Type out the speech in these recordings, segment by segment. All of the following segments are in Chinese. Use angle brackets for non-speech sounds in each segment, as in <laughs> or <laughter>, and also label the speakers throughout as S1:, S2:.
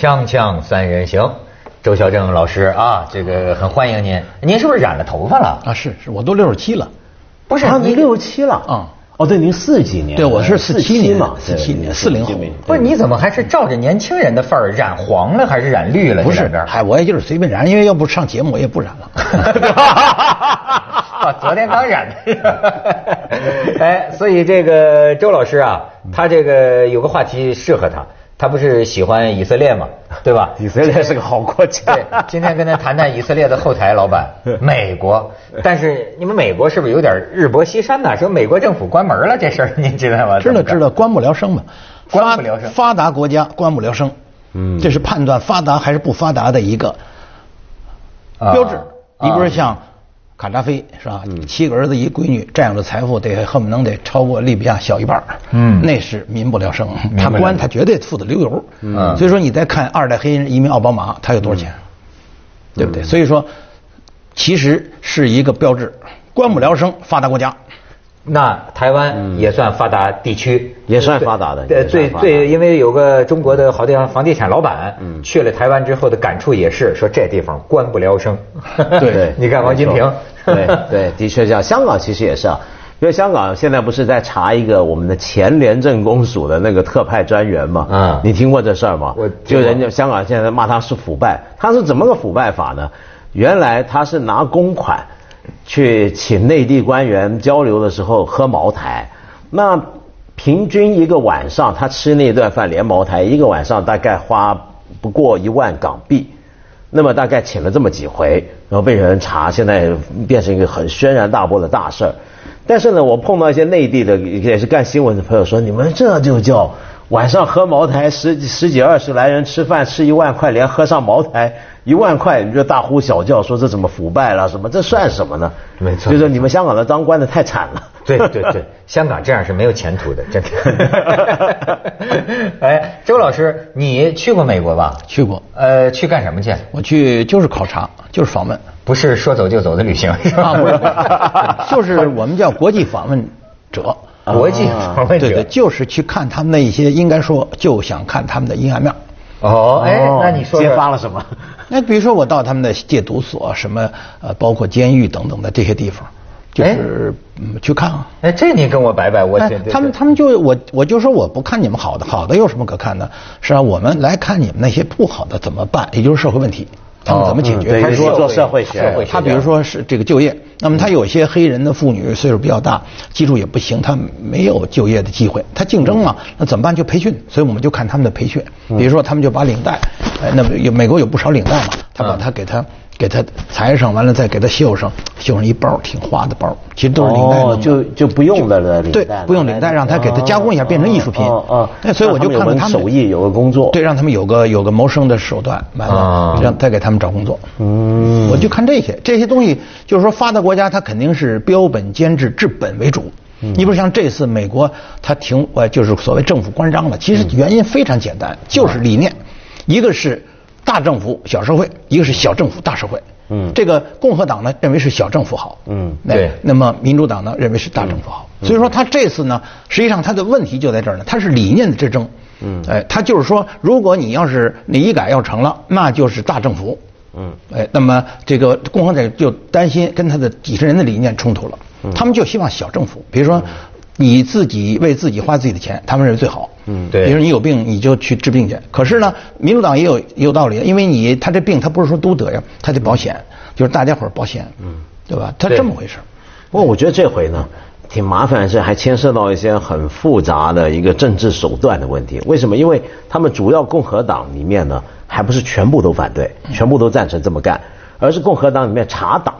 S1: 锵锵三人行，周小正老师啊，这个很欢迎您。您是不是染了头发了？
S2: 啊，是是，我都六十七了。
S1: 不是，
S3: 啊，
S1: 你
S3: 你六十七了
S2: 啊？
S3: 哦，对，您四几年？
S2: 对，我是四七年
S3: 嘛，
S2: 四七年，四零后。
S1: 不是，你怎么还是照着年轻人的范儿染黄了，还是染绿了？
S2: 不是嗨，我也就是随便染，因为要不上节目我也不染了。
S1: 啊，<laughs> 昨天刚染的。<laughs> 哎，所以这个周老师啊，他这个有个话题适合他，他不是喜欢以色列嘛，<laughs> 对吧？
S3: 以色列是个好国家。
S1: 对，今天跟他谈谈以色列的后台老板 <laughs> 美国，但是你们美国是不是有点日薄西山呐？说美国政府关门了这事儿，您知道吗？
S2: 知道知道，关不聊生嘛，
S1: 关不聊生
S2: 发达国家关不聊生，
S3: 嗯。
S2: 这是判断发达还是不发达的一个
S1: 啊。
S2: 标志。
S1: 啊。
S2: 你比如像卡扎菲是吧？
S3: 嗯
S2: 七个儿子一闺女，占有的财富得恨不能得超过利比亚小一半儿
S1: 嗯
S2: 那是民不聊生，
S1: 民不聊生
S2: 他官他绝对富得流油。
S1: 嗯
S2: 所以说你再看二代黑人移民奥巴马，他有多少钱？对不对？所以说，其实是一个标志，官不聊生，发达国家。
S1: 那台湾也算发达地区，
S3: 也算发达的
S1: 对
S3: 也算发达
S1: 对对，因为有个中国的好地方房地产老板，
S3: 嗯
S1: 去了台湾之后的感触也是说这地方官不聊生。
S2: 对 <laughs>
S1: 你看王金平，
S3: 对 <laughs> 对，的确这样。香港其实也是啊，因为香港现在不是在查一个我们的前廉政公署的那个特派专员嘛？
S1: 嗯
S3: 你听过这事儿吗？
S1: 我
S3: 就人家香港现在骂他是腐败，他是怎么个腐败法呢？原来他是拿公款去请内地官员交流的时候喝茅台，那平均一个晚上他吃那顿饭连茅台，一个晚上大概花不过一万港币。那么大概请了这么几回，然后被人查，现在变成一个很轩然大波的大事儿。但是呢，我碰到一些内地的也是干新闻的朋友说，你们这就叫晚上喝茅台，十十几二十来人吃饭吃一万块，连喝上茅台一万块，你就大呼小叫说这怎么腐败了什么？这算什么呢？
S1: 没错
S3: 就是你们香港的当官的太惨了。
S1: 对对对，香港这样是没有前途的，真的。<laughs> 哎，周老师，你去过美国吧？
S2: 去过，
S1: 呃，去干什么去？
S2: 我去就是考察，就是访问。
S1: 不是说走就走的旅行，是吧？
S2: 啊，不是，就是我们叫国际访问者。
S1: 国际访问者。
S2: 对对，就是去看他们那一些，应该说就想看他们的阴暗面。
S1: 哦，哎，那你说说
S3: 揭发了什么？<laughs>
S2: 那比如说我到他们的戒毒所，什么呃，包括监狱等等的这些地方，就是嗯去看啊。
S1: 哎，这你跟我摆摆，我
S2: 他们他们就我我就说我不看你们好的，好的有什么可看的？是啊，我们来看你们那些不好的怎么办，也就是社会问题，他们怎么解决？
S3: 嗯对
S2: 他说
S3: 做社会学
S2: 他比如说是这个就业，那么他有些黑人的妇女岁数比较大，技术也不行，他没有就业的机会，他竞争嘛，那怎么办？就培训，所以我们就看他们的培训，比如说他们就把领带，哎，那么有美国有不少领带嘛，他把它给他给他裁上，完了再给他绣上，绣上一包挺花的包，其实都是领带弄的
S3: 哦就就不用的了，领
S2: 对
S3: 带，
S2: 不用领带，让他给他加工一下，变成艺术品。
S3: 哦哦
S2: 那所以我就看看他们
S3: 手艺有个工作。
S2: 对，让他们有个有个谋生的手段，完
S1: 啊。
S2: 了让再给他们找工作。
S3: 嗯。
S2: 我就看这些这些东西，就是说发达国家它肯定是标本兼治，治本为主。
S3: 嗯。
S2: 你比如像这次美国，它停呃就是所谓政府关张了，其实原因非常简单，就是理念，一个是大政府小社会，一个是小政府大社会。
S3: 嗯。
S2: 这个共和党呢认为是小政府好，
S3: 嗯
S2: 那
S1: 对。
S2: 那么民主党呢认为是大政府好，所以说他这次呢，实际上他的问题就在这儿呢，他是理念的之争。
S3: 嗯。
S2: 哎，他就是说，如果你要是你医改要成了，那就是大政府。
S3: 嗯，
S2: 哎，那么这个共和党就担心跟他的几十人的理念冲突了，他们就希望小政府，比如说你自己为自己花自己的钱，他们认为最好。
S3: 嗯
S1: 对
S2: 比如你有病你就去治病去。可是呢，民主党也有也有道理，因为你他这病他不是说都得呀，他得保险，就是大家伙儿保险，嗯，对吧？他这么回事。
S3: 不过我觉得这回呢，挺麻烦的是还牵涉到一些很复杂的一个政治手段的问题。为什么？因为他们主要共和党里面呢，还不是全部都反对，全部都赞成这么干，而是共和党里面查党，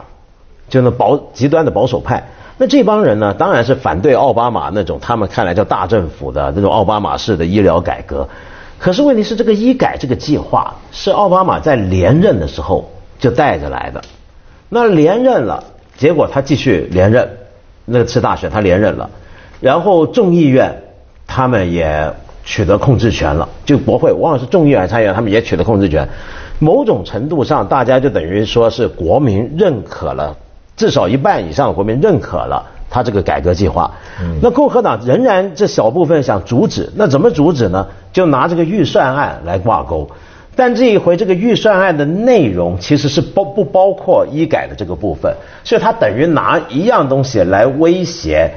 S3: 就那保极端的保守派。那这帮人呢，当然是反对奥巴马那种他们看来叫大政府的那种奥巴马式的医疗改革。可是问题是，这个医改这个计划是奥巴马在连任的时候就带着来的。那连任了，结果他继续连任，那次大选他连任了，然后众议院他们也取得控制权了，就国会，我忘了是众议院参议院，他们也取得控制权。某种程度上，大家就等于说是国民认可了，至少一半以上的国民认可了他这个改革计划。那共和党仍然这小部分想阻止，那怎么阻止呢？就拿这个预算案来挂钩。但这一回这个预算案的内容其实是包不包括医改的这个部分，所以他等于拿一样东西来威胁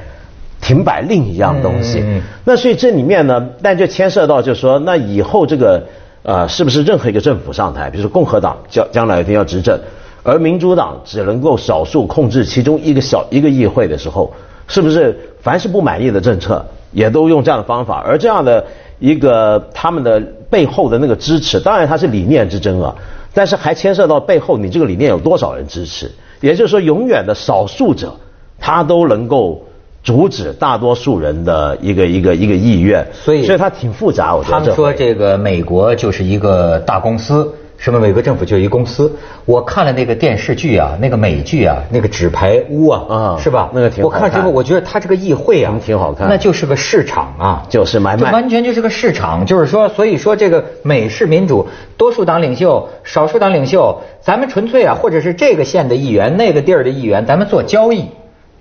S3: 停摆另一样东西。那所以这里面呢，但就牵涉到就是说，那以后这个呃，是不是任何一个政府上台，比如说共和党将将来一定要执政，而民主党只能够少数控制其中一个小一个议会的时候，是不是凡是不满意的政策也都用这样的方法？而这样的一个他们的背后的那个支持，当然它是理念之争啊，但是还牵涉到背后你这个理念有多少人支持，也就是说，永远的少数者他都能够。阻止大多数人的一个一个一个意愿，
S1: 所以
S3: 所以它挺复杂。我觉得
S1: 他们说这个美国就是一个大公司，什么美国政府就一公司。我看了那个电视剧啊，那个美剧啊，那个纸牌屋啊，
S3: 啊
S1: 是吧？
S3: 那个挺好看
S1: 我看之后，我觉得他这个议会啊
S3: 嗯，挺好看
S1: 那就是个市场啊，
S3: 就是买卖
S1: 完全就是个市场。就是说，所以说这个美式民主，多数党领袖、少数党领袖，咱们纯粹啊，或者是这个县的议员、那个地儿的议员，咱们做交易。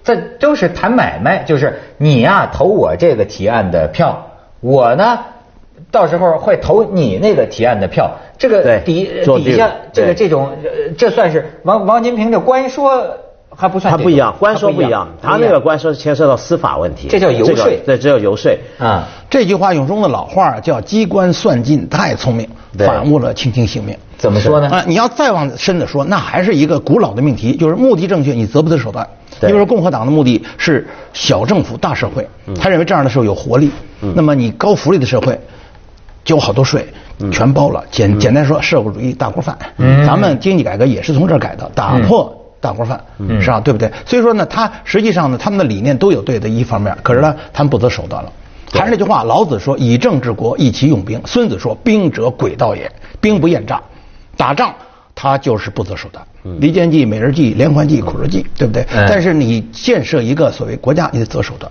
S1: 这都是谈买卖，就是你呀、投我这个提案的票，我呢到时候会投你那个提案的票。这个底底下这个这种，呃这算是王王金平这官说还不算这种，
S3: 它不一样，官说不一样，他那个
S1: 官
S3: 官说是牵涉到司法问题，
S1: 这叫游说
S3: 个对，这叫游说。
S1: 啊，
S2: 这句话用中的老话叫“机关算尽太聪明，反误了卿卿性命”。
S1: 怎么说呢？
S2: 啊，你要再往深的说，那还是一个古老的命题，就是目的正确，你择不择手段。
S3: 对
S2: 因为说共和党的目的是小政府大社会，他认为这样的时候有活力。那么你高福利的社会，交好多税，全包了。简简单说，社会主义大锅饭。咱们经济改革也是从这儿改的，打破大锅饭，是吧？对不对？所以说呢，他实际上呢，他们的理念都有对的一方面，可是呢，他们不择手段了。还是那句话，老子说：“以政治国，以其用兵。”孙子说：“兵者，诡道也。兵不厌诈。”打仗他就是不择手段，离间计、美人计、连环计、苦肉计，对不对？
S1: 嗯
S2: 但是你建设一个所谓国家，你得择手段。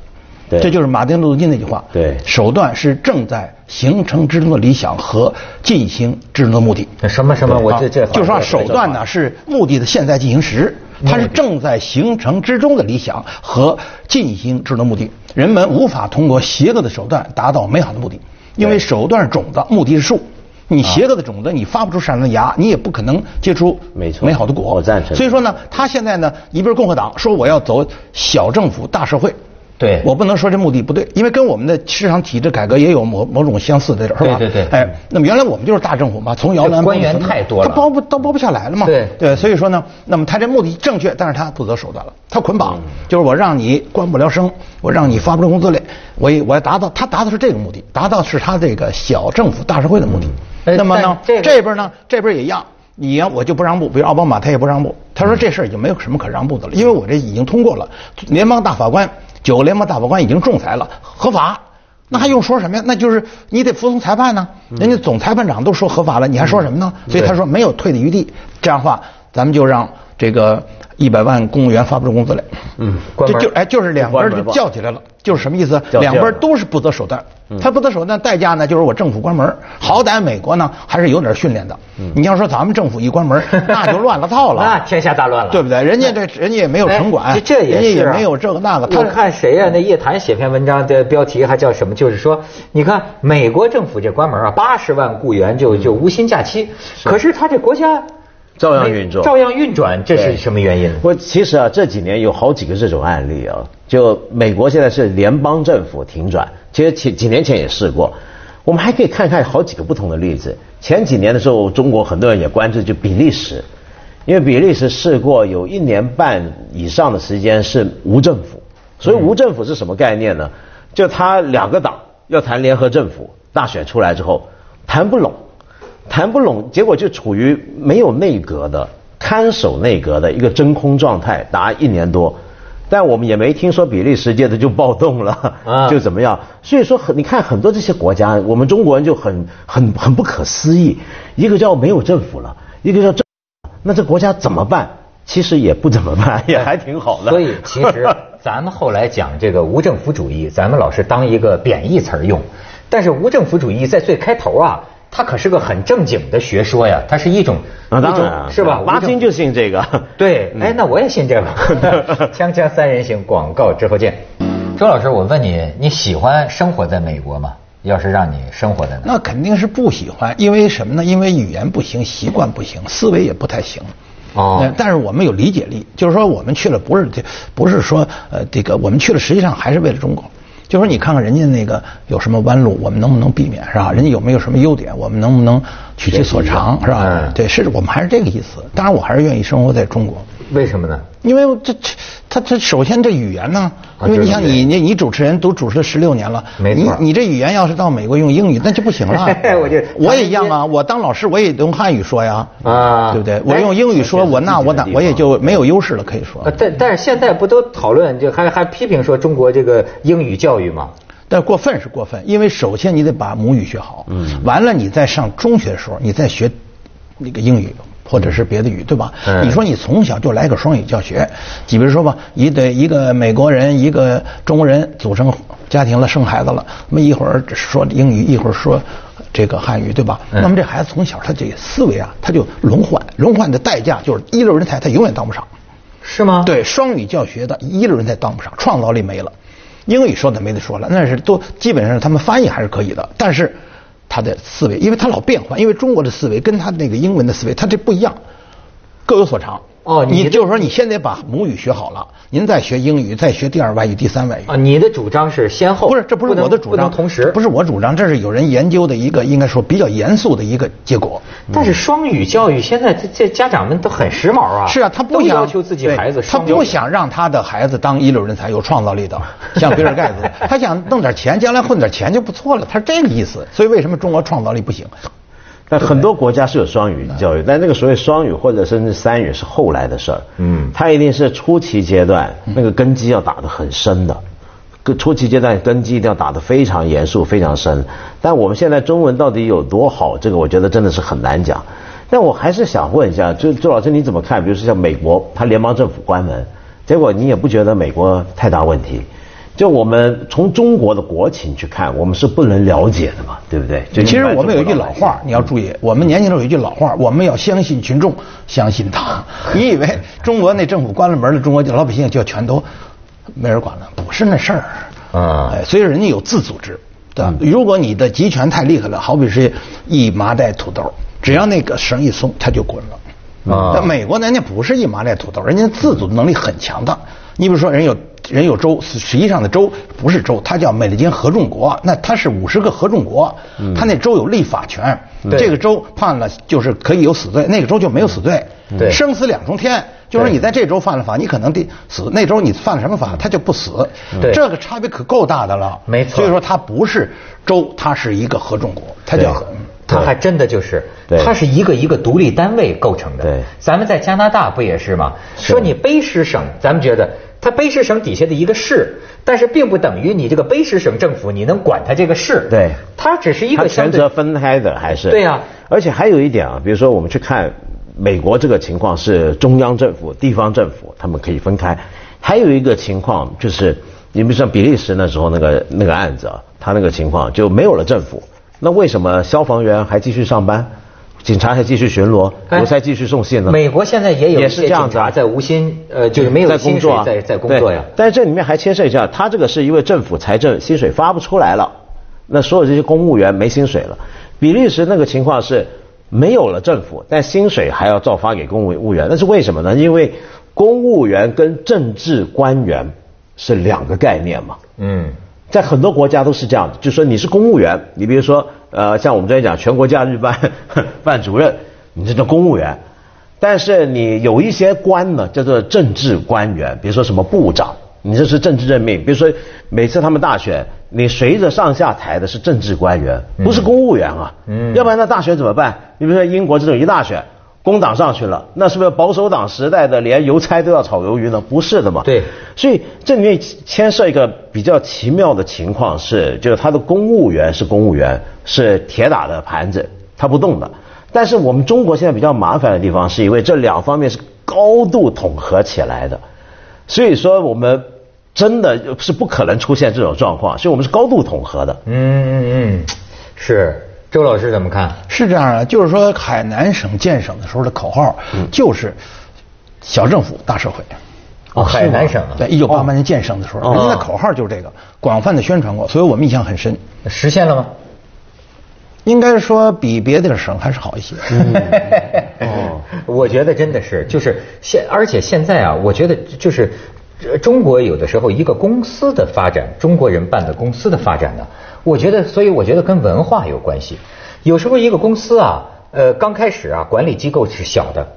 S3: 对
S2: 这就是马丁路德金那句话。
S3: 对
S2: 手段是正在形成之中的理想和进行之中的目的。
S1: 什么什么，我
S2: 啊
S1: 这这
S2: 就是说手段呢是目的的现在进行时，它是正在形成之中的理想和进行之中的目的。人们无法通过邪恶的手段达到美好的目的，因为手段是种子，目的是树。你邪恶的种子，你发不出善良的芽，你也不可能结出
S3: 没错
S2: 美好的果。
S3: 我赞成
S2: 所以说呢，他现在呢，一边共和党说我要走小政府大社会，
S1: 对
S2: 我不能说这目的不对，因为跟我们的市场体制改革也有某某种相似的地儿，是吧？
S1: 对对对
S2: 哎，那么原来我们就是大政府嘛，从摇篮
S1: 这官员太多了
S2: 他包不都包不下来了嘛？
S1: 对
S2: 对，所以说呢，那么他这目的正确，但是他不择手段了，他捆绑，就是我让你官不聊生，我让你发不出工资来，我也我要达到他达到是这个目的，达到是他这个小政府大社会的目的。
S1: 哎
S2: 那么呢，
S1: 这
S2: 这边呢，这边也一样。你呀，我就不让步，比如奥巴马他也不让步，他说这事儿已经没有什么可让步的了，因为我这已经通过了，联邦大法官九个联邦大法官已经仲裁了，合法，那还用说什么呀？那就是你得服从裁判呢，人家总裁判长都说合法了，你还说什么呢？所以他说没有退的余地，这样的话，咱们就让这个一百万公务员发不出工资来，
S3: 嗯，
S2: 就就哎就是两边就叫起来了，就是什么意思？两边都是不择手段，他不择手段代价呢，就是我政府关门。好歹美国呢还是有点训练的，你要说咱们政府一关门，<laughs> 那就乱了套了，
S1: 那天下大乱了，
S2: 对不对？人家这人家也没有城管，
S1: 哎这这也
S2: 人家
S1: 是
S2: 没有这个那个。
S1: 他看谁呀、那叶檀写篇文章的标题还叫什么？就是说，你看美国政府这关门啊，八十万雇员就就无薪假期，可是他这国家
S3: 照样运作
S1: 照样运转，这是什么原因？
S3: 我其实啊，这几年有好几个这种案例啊，就美国现在是联邦政府停转，其实几几年前也试过。我们还可以看看好几个不同的例子。前几年的时候，中国很多人也关注就比利时，因为比利时试过有一年半以上的时间是无政府，所以无政府是什么概念呢？就他两个党要谈联合政府，大选出来之后谈不拢，谈不拢，结果就处于没有内阁的看守内阁的一个真空状态，达一年多。但我们也没听说比利时界的就暴动了，
S1: 啊 <laughs>
S3: 就怎么样？所以说很，你看很多这些国家，我们中国人就很很很不可思议，一个叫没有政府了，一个叫政，那这国家怎么办？其实也不怎么办，<laughs> 也还挺好的。
S1: 所以其实咱们后来讲这个无政府主义，咱们老是当一个贬义词儿用，但是无政府主义在最开头啊，它可是个很正经的学说呀，它是一种
S3: 啊，
S1: 一种
S3: 当然啊
S1: 是吧？无政
S3: 巴金就信这个。<laughs>
S1: 对，哎，那我也信这个。<laughs> 锵锵三人行，广告之后见。周老师，我问你，你喜欢生活在美国吗？要是让你生活在那，
S2: 那肯定是不喜欢，因为什么呢？因为语言不行，习惯不行，思维也不太行。
S1: 哦
S2: 呃但是我们有理解力，就是说我们去了不是这，不是说呃这个我们去了，实际上还是为了中国。就说你看看人家那个有什么弯路，我们能不能避免是吧？人家有没有什么优点，我们能不能取其所长是吧
S1: 嗯？
S2: 对，是我们还是这个意思。当然，我还是愿意生活在中国。
S1: 为什么呢？
S2: 因为这这他他首先这语言呢，
S1: 啊
S2: 因为你想你你你主持人都主持了十六年了，
S1: 没错
S2: 你你这语言要是到美国用英语那就不行了。<laughs>
S1: 我就
S2: 我也一样啊，我当老师我也用汉语说呀，
S1: 啊
S2: 对不对？我用英语说，我那我哪我也就没有优势了，可以说
S1: 呃，。但但是现在不都讨论，就还还批评说中国这个英语教育吗？
S2: 但过分是过分，因为首先你得把母语学好，嗯，完了你在上中学的时候，你再学那个英语或者是别的语，对吧？
S1: 嗯
S2: 你说你从小就来个双语教学，你比如说吧，一对一个美国人，一个中国人组成家庭了，生孩子了，那么一会儿说英语，一会儿说这个汉语，对吧？
S1: 嗯
S2: 那么这孩子从小他这个思维啊，他就轮换，轮换的代价就是一流人才他永远当不上。
S1: 是吗？，
S2: 对，双语教学的一流人才当不上，创造力没了。英语说的没得说了，那是都基本上他们翻译还是可以的，但是他的思维，因为他老变换，因为中国的思维跟他那个英文的思维，他这不一样，各有所长。
S1: 哦你
S2: 你就是说你先得把母语学好了，您再学英语，再学第二外语、第三外语。
S1: 啊，你的主张是先后，
S2: 不是，这不是我的主张，
S1: 同时，
S2: 不是我主张，这是有人研究的一个，应该说比较严肃的一个结果。
S1: 但是双语教育现在这这家长们都很时髦啊，
S2: 是啊，他不想
S1: 要求自己
S2: 对
S1: 孩子
S2: 他不想让他的孩子当一流人才，有创造力的，像比尔盖茨，<laughs> 他想弄点钱，将来混点钱就不错了，他是这个意思。所以为什么中国创造力不行？
S3: 但很多国家是有双语教育，但那个所谓双语或者甚至三语是后来的事儿。
S1: 嗯
S3: 它一定是初期阶段那个根基要打得很深的，跟初期阶段根基一定要打得非常严肃、非常深。但我们现在中文到底有多好，这个我觉得真的是很难讲。但我还是想问一下，就周老师你怎么看？比如说像美国，它联邦政府关门，结果你也不觉得美国太大问题？就我们从中国的国情去看，我们是不能了解的嘛，对不对？就
S2: 其实我们有一句老话，你要注意，我们年轻时候有一句老话，我们要相信群众，<laughs> 相信党。<laughs> 你以为中国那政府关了门了，中国老百姓就全都没人管了？不是那事儿。
S1: 啊
S2: 哎，所以人家有自组织，对吧？如果你的集权太厉害了，好比是一麻袋土豆，只要那个绳一松，它就滚了。
S1: 啊
S2: 那美国人家不是一麻袋土豆，人家自主能力很强的。你比如说，人有人有州，实际上的州不是州，它叫美利坚合众国，那它是五十个合众国，它那州有立法权，
S1: 对
S2: 这个州判了就是可以有死罪，那个州就没有死罪，
S1: 对
S2: 生死两重天。就是
S1: 对
S2: 你在这州犯了法，你可能得死；那州你犯了什么法，他就不死。
S1: 对
S2: 这个差别可够大的了。
S1: 没错
S2: 所以说它不是州，它是一个合众国，它叫
S3: 对
S1: 它还真的就是
S3: 对，
S1: 它是一个一个独立单位构成的。
S3: 对
S1: 咱们在加拿大不也是吗？说你卑诗省，咱们觉得它卑诗省底下的一个市，但是并不等于你这个卑诗省政府你能管它这个市。
S3: 对。
S1: 它只是一个相对
S3: 权责分开的，还是。
S1: 对呀。
S3: 而且还有一点啊，比如说我们去看美国这个情况是中央政府、地方政府他们可以分开，还有一个情况就是，你比如像比利时那时候那个那个案子啊，他那个情况就没有了政府，那为什么消防员还继续上班，警察还继续巡逻，
S1: 哎
S3: 邮差继续送信呢？
S1: 美国现在也有
S3: 也是这样子啊
S1: 在无薪，呃，就是没有
S3: 在工
S1: 薪水
S3: 作啊，
S1: 在在工作呀
S3: 对。但是这里面还牵涉一下，他这个是因为政府财政薪水发不出来了，那所有这些公务员没薪水了。比利时那个情况是没有了政府，但薪水还要照发给公务员，那是为什么呢？因为公务员跟政治官员是两个概念嘛。
S1: 嗯，
S3: 在很多国家都是这样的，就是说你是公务员，你比如说，呃，像我们之前讲全国假日办 <laughs> 办主任，你这叫公务员，但是你有一些官呢，叫做政治官员，比如说什么部长，你这是政治任命，比如说每次他们大选，你随着上下台的是政治官员，不是公务员啊，
S1: 嗯
S3: 要不然那大选怎么办？你比如说英国这种一大选。工党上去了，那是不是保守党时代的连邮差都要炒鱿鱼呢？不是的嘛。
S1: 对
S3: 所以这里面牵涉一个比较奇妙的情况是，就是他的公务员是公务员，是铁打的盘子，他不动的。但是我们中国现在比较麻烦的地方，是因为这两方面是高度统合起来的，所以说我们真的是不可能出现这种状况，所以我们是高度统合的。
S1: 嗯嗯嗯，是。周老师怎么看？
S2: 是这样的，就是说海南省建省的时候的口号
S3: 嗯
S2: 就是小政府大社会。
S1: 哦，海南省啊，
S2: 对，一九八八年建省的时候，
S3: 哦
S2: 人家的口号就是这个，广泛的宣传过，所以我们印象很深。
S1: 实现了吗？
S2: 应该说比别的省还是好一些。<laughs>
S1: 哦，我觉得真的是，就是现，而且现在啊，我觉得就是呃中国有的时候一个公司的发展，中国人办的公司的发展呢，我觉得，所以我觉得跟文化有关系。有时候一个公司啊，呃，刚开始啊，管理机构是小的，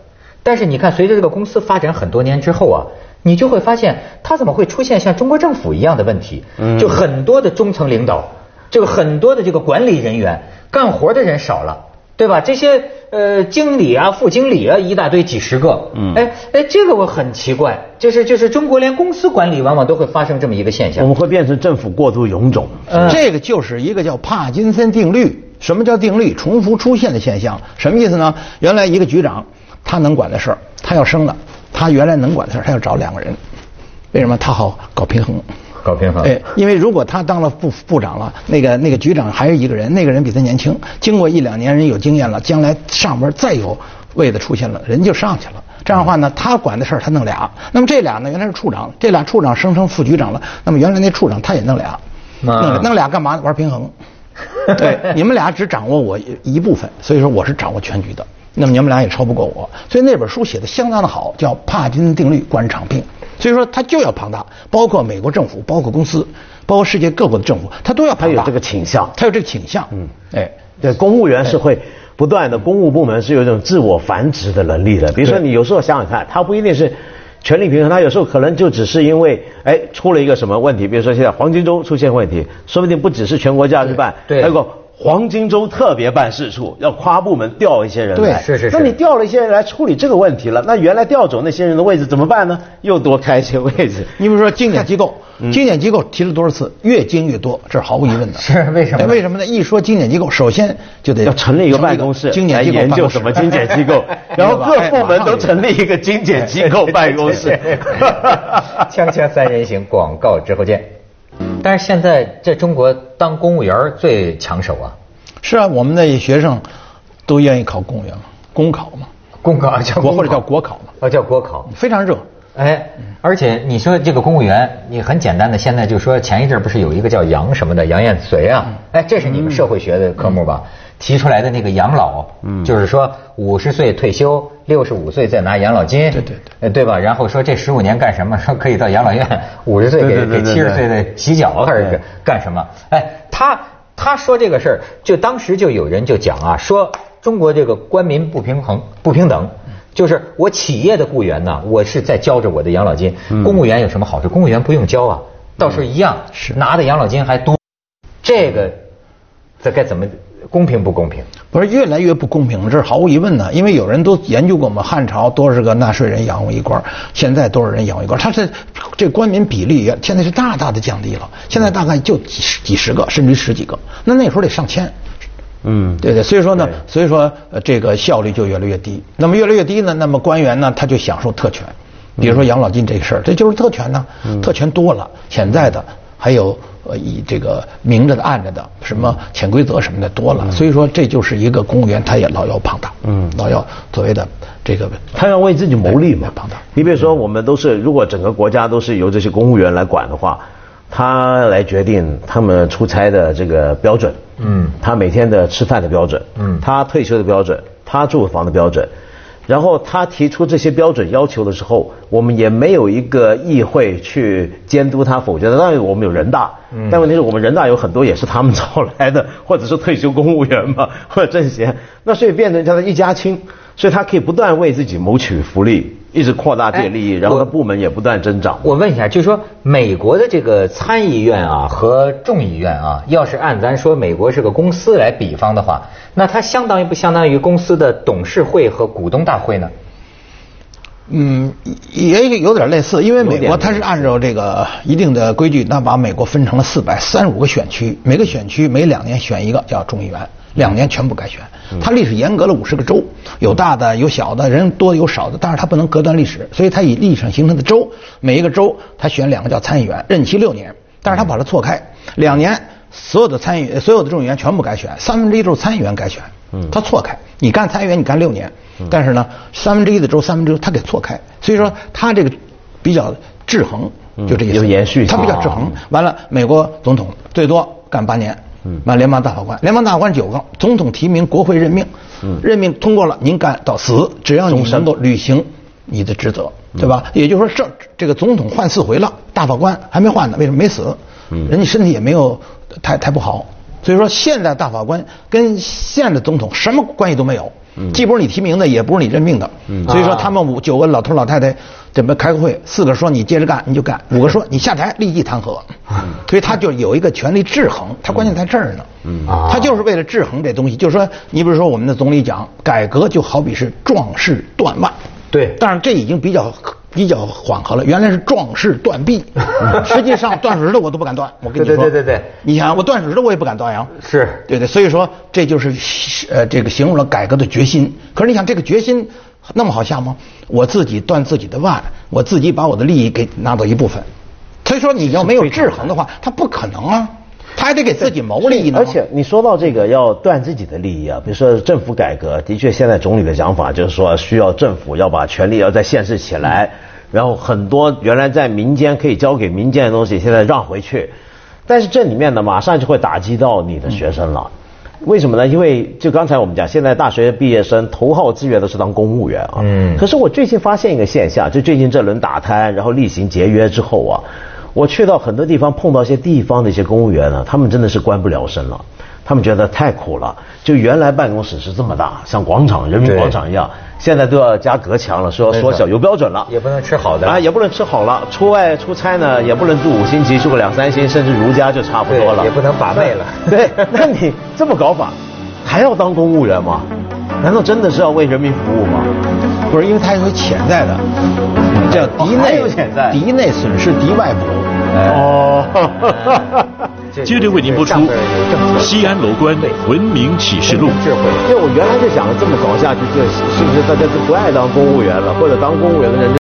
S1: 但是你看，随着这个公司发展很多年之后啊，你就会发现，它怎么会出现像中国政府一样的问题？就很多的中层领导，这个很多的这个管理人员，干活的人少了。对吧？这些呃经理啊、副经理啊，一大堆几十个。嗯，哎哎，这个我很奇怪，就是就是中国连公司管理往往都会发生这么一个现象。
S3: 我们会变成政府过度臃肿。
S1: 嗯
S2: 这个就是一个叫帕金森定律。什么叫定律？重复出现的现象。什么意思呢？原来一个局长，他能管的事儿，他要升了，他原来能管的事儿，他要找两个人。为什么？他好搞平衡。
S1: 搞平衡。
S2: 哎，因为如果他当了部部长了，那个那个局长还是一个人，那个人比他年轻，经过一两年人有经验了，将来上边再有位子出现了，人就上去了。这样的话呢，他管的事儿他弄俩，那么这俩呢原来是处长，这俩处长升成副局长了，那么原来那处长他也弄俩，弄俩弄俩干嘛？玩平衡。<laughs> 对，你们俩只掌握我一部分，所以说我是掌握全局的。那么你们俩也超不过我，所以那本书写的相当的好，叫帕金森定律官场病。所以说它就要庞大，包括美国政府，包括公司，包括世界各国的政府，它都要庞大。
S3: 它有这个倾向
S2: 它有这个倾向。嗯，哎，
S3: 对，公务员是会不断的，公务部门是有一种自我繁殖的能力的。比如说，你有时候想想看，他不一定是权力平衡，他有时候可能就只是因为哎出了一个什么问题，比如说现在黄金周出现问题，说不定不只是全国假日办，还有个黄金周特别办事处要跨部门调一些人
S2: 对
S3: 来。
S1: 是是是
S3: 那你调了一些人来处理这个问题了，那原来调走那些人的位置怎么办呢？又多开一些位置。<laughs>
S2: 你比如说精简机构，精简机构提了多少次，越精越多，这是毫无疑问的。<laughs>
S1: 是为什么
S2: 为什么呢？一说精简机构，首先就得
S3: 要成立一个办公室来
S2: 精简机构
S3: 研究什么精简机构，<laughs> 然后各部门都成立一个精简机构办公室。
S1: 锵锵三人行，广告之后见。但是现在在中国当公务员最抢手啊，
S2: 是啊，我们的学生都愿意考公务员嘛，公考嘛，
S1: 公考叫公
S2: 国或者叫国考嘛，
S1: 啊叫国考。
S2: 非常热。
S1: 哎，而且你说这个公务员，你很简单的，现在就说前一阵儿不是有一个叫杨什么的杨艳随啊？哎，这是你们社会学的科目吧？提出来的那个养老，嗯，就是说五十岁退休，六十五岁再拿养老金，
S2: 对对对
S1: 呃，对吧？然后说这十五年干什么？说可以到养老院，<laughs> 五十岁给给七十岁的洗脚还是干什么？哎，他他说这个事儿，就当时就有人就讲啊，说中国这个官民不平衡不平等。就是我企业的雇员呢，我是在交着我的养老金。公务员有什么好处？公务员不用交啊，到时候一样
S2: 是
S1: 拿的养老金还多。这个这该怎么公平不公平？
S2: 不是越来越不公平了，这是毫无疑问的。因为有人都研究过嘛，汉朝多少个纳税人养活一官，现在多少人养活一官？他是这官民比例现在是大大的降低了，现在大概就几十几十个，甚至十几个。那那时候得上千。
S3: 嗯，
S2: 对对，所以说呢，所以说呃这个效率就越来越低。那么越来越低呢，那么官员呢他就享受特权，比如说养老金这个事儿，这就是特权呢，特权多了，潜在的还有呃以这个明着的暗着的，什么潜规则什么的多了。所以说这就是一个公务员他也老要庞大，
S3: 嗯。
S2: 老要所谓的这个
S3: 他要为自己谋利嘛。
S2: 庞大。
S3: 你比如说，我们都是如果整个国家都是由这些公务员来管的话，他来决定他们出差的这个标准，
S1: 嗯
S3: 他每天的吃饭的标准，
S1: 嗯
S3: 他退休的标准，他住房的标准。然后他提出这些标准要求的时候，我们也没有一个议会去监督他否决的。当然我们有人大，但问题是我们人大有很多也是他们找来的，<laughs> 或者是退休公务员嘛，或者政协，那所以变成叫他一家亲，所以他可以不断为自己谋取福利，一直扩大这些利益，
S1: 哎
S3: 然后他部门也不断增长。
S1: 我问一下，就是说美国的这个参议院啊和众议院啊，要是按咱说美国是个公司来比方的话，那它相当于不相当于公司的董事会和股东大会呢？
S2: 嗯，也有点类似，因为美国它是按照这个一定的规矩，那把美国分成了四百三十五个选区，每个选区每两年选一个叫众议员，两年全部改选。它历史严格了五十个州，有大的有小的，人多有少的，但是它不能隔断历史，所以它以历史上形成的州，每一个州它选两个叫参议员，任期六年，但是它把它错开，两年所有的参议所有的众议员全部改选，三分之一都是参议员改选，它错开，你干参议员你干六年，但是呢三分之一的州三分之一他给错开，所以说他这个比较制衡，就这意思。
S3: 有延续性
S2: 它比较制衡。完了，美国总统最多干八年。嗯，那联邦大法官，联邦大法官九个，总统提名，国会任命，嗯，任命通过了，您干到死，只要你能够履行你的职责，对吧？也就是说，这这个总统换四回了，大法官还没换呢，为什么？没死？嗯，人家身体也没有太太不好，所以说现在大法官跟现在的总统什么关系都没有，既不是你提名的，也不是你任命的，所以说他们五九个老头老太太准备开个会，四个说你接着干你就干，五个说你下台立即弹劾，所以他就有一个权力制衡，他关键在这儿呢，他就是为了制衡这东西，就是说你比如说我们的总理讲改革就好比是壮士断腕，
S1: 对，
S2: 但是这已经比较。比较缓和了，原来是壮士断臂，<laughs> 实际上断手指头我都不敢断。我跟你说，
S1: 对对对
S2: 你想我断手指头我也不敢断呀。
S1: 是，
S2: 对对，所以说这就是呃这个形容了改革的决心。可是你想这个决心那么好下吗？我自己断自己的腕，我自己把我的利益给拿到一部分，所以说你要没有制衡的话，它不可能啊。他还得给自己谋利益呢。
S3: 而且你说到这个要断自己的利益啊，比如说政府改革，的确现在总理的想法就是说需要政府要把权力要再限制起来，然后很多原来在民间可以交给民间的东西，现在让回去。但是这里面呢，马上就会打击到你的学生了。为什么呢？因为就刚才我们讲，现在大学毕业生头号资源都是当公务员啊。嗯。可是我最近发现一个现象，就最近这轮打贪，然后厉行节约之后啊。我去到很多地方，碰到一些地方的一些公务员呢，他们真的是官不聊生了，他们觉得太苦了。就原来办公室是这么大，像广场、人民广场一样，现在都要加隔墙了，说要缩小，有标准了，
S1: 也不能吃好的
S3: 啊，也不能吃好了。出外出差呢，也不能住五星级，住个两三星，甚至如家就差不多了，
S1: 也不能把妹了。<laughs>
S3: 对，那你这么搞法，还要当公务员吗？难道真的是要为人民服务吗？
S2: 不是，因为它有潜在的，叫敌内敌内损失敌外补。哦，
S4: 接着为您播出《西安楼观文明启示录》。
S3: 智慧，因为我原来就想，这么搞下去，就是不是大家就不爱当公务员了，或者当公务员的人。